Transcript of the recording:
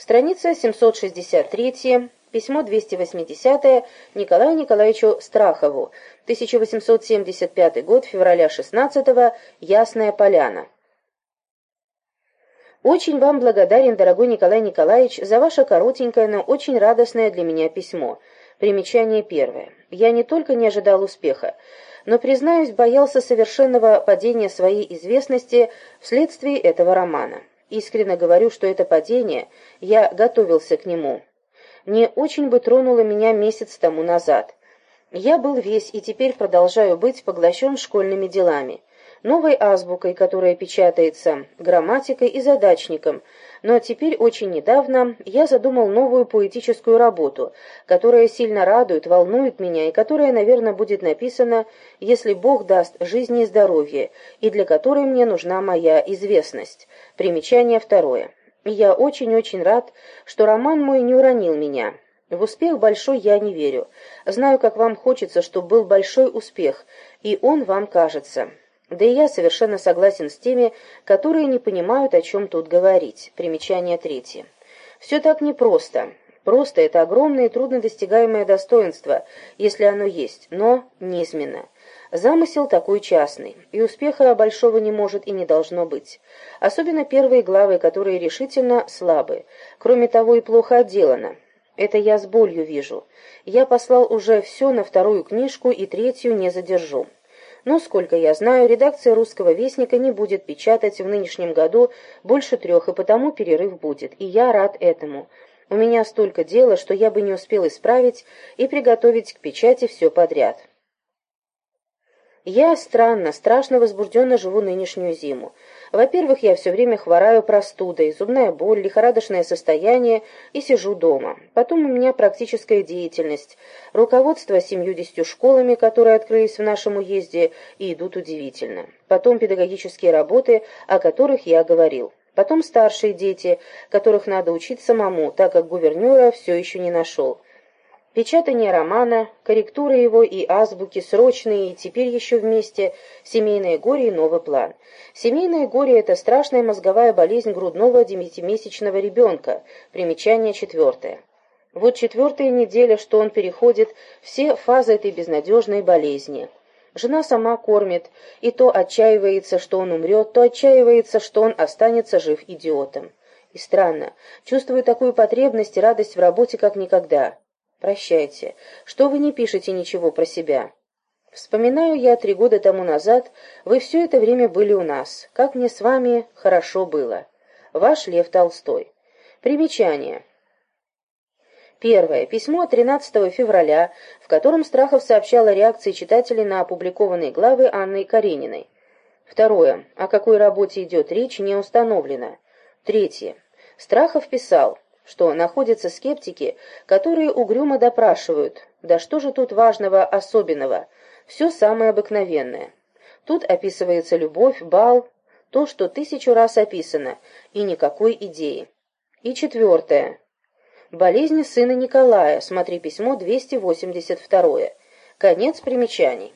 Страница 763, письмо 280 Николаю Николаевичу Страхову, 1875 год, февраля 16 -го, Ясная Поляна. Очень вам благодарен, дорогой Николай Николаевич, за ваше коротенькое, но очень радостное для меня письмо. Примечание первое. Я не только не ожидал успеха, но, признаюсь, боялся совершенного падения своей известности вследствие этого романа. Искренне говорю, что это падение, я готовился к нему. Не очень бы тронуло меня месяц тому назад. Я был весь и теперь продолжаю быть поглощен школьными делами новой азбукой, которая печатается, грамматикой и задачником, но теперь очень недавно я задумал новую поэтическую работу, которая сильно радует, волнует меня и которая, наверное, будет написана, если Бог даст жизни и здоровье, и для которой мне нужна моя известность. Примечание второе. Я очень-очень рад, что роман мой не уронил меня. В успех большой я не верю. Знаю, как вам хочется, чтобы был большой успех, и он вам кажется. Да и я совершенно согласен с теми, которые не понимают, о чем тут говорить. Примечание третье. Все так непросто. Просто это огромное и труднодостигаемое достоинство, если оно есть, но низменно. Замысел такой частный, и успеха большого не может и не должно быть. Особенно первые главы, которые решительно слабы. Кроме того, и плохо отделано. Это я с болью вижу. Я послал уже все на вторую книжку и третью не задержу. Но, сколько я знаю, редакция «Русского вестника» не будет печатать в нынешнем году больше трех, и потому перерыв будет. И я рад этому. У меня столько дела, что я бы не успел исправить и приготовить к печати все подряд. Я странно, страшно возбужденно живу нынешнюю зиму. Во-первых, я все время хвораю простудой, зубная боль, лихорадочное состояние и сижу дома. Потом у меня практическая деятельность, руководство семьюдесятью школами, которые открылись в нашем уезде и идут удивительно. Потом педагогические работы, о которых я говорил. Потом старшие дети, которых надо учить самому, так как гувернера все еще не нашел. Печатание романа, корректура его и азбуки, срочные и теперь еще вместе, семейное горе и новый план. Семейное горе – это страшная мозговая болезнь грудного девятимесячного ребенка. Примечание четвертое. Вот четвертая неделя, что он переходит все фазы этой безнадежной болезни. Жена сама кормит, и то отчаивается, что он умрет, то отчаивается, что он останется жив идиотом. И странно, чувствую такую потребность и радость в работе, как никогда. Прощайте. Что вы не пишете ничего про себя? Вспоминаю я три года тому назад, вы все это время были у нас. Как мне с вами хорошо было. Ваш Лев Толстой. Примечание. Первое. Письмо 13 февраля, в котором Страхов сообщал о реакции читателей на опубликованные главы Анны Карениной. Второе. О какой работе идет речь, не установлено. Третье. Страхов писал что находятся скептики, которые угрюмо допрашивают, да что же тут важного, особенного, все самое обыкновенное. Тут описывается любовь, бал, то, что тысячу раз описано, и никакой идеи. И четвертое. Болезнь сына Николая, смотри письмо 282. Конец примечаний.